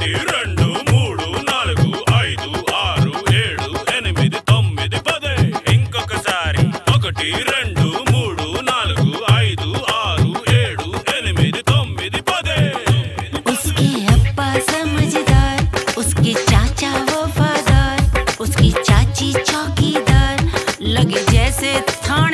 ఒకటి రెండు మూడు నాలుగు ఐదు ఆరు ఏడు ఎనిమిది తొమ్మిది పది ఇంకొకసారి ఒకటి రెండు మూడు నాలుగు ఐదు ఆరు ఏడు ఎనిమిది తొమ్మిది పది उसके अब्बा समझदार उसके चाचा वफादार उसकी चाची चौकीदार लगे जैसे थाना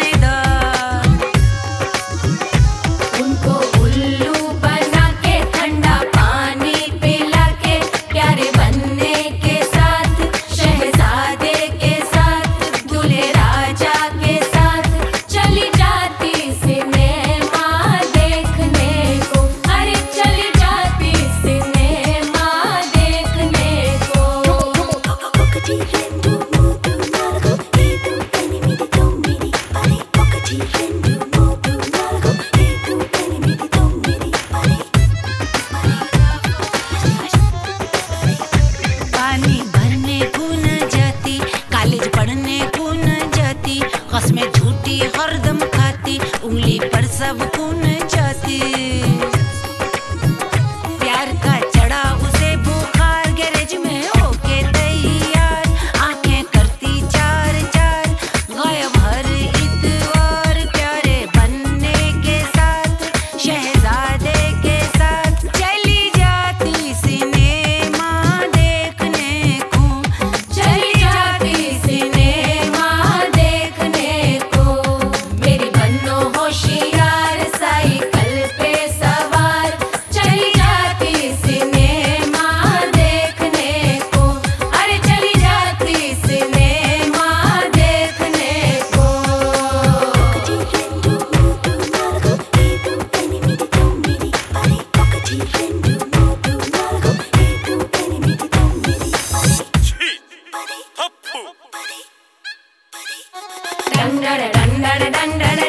सबको न जाती। dun dun da dun da da.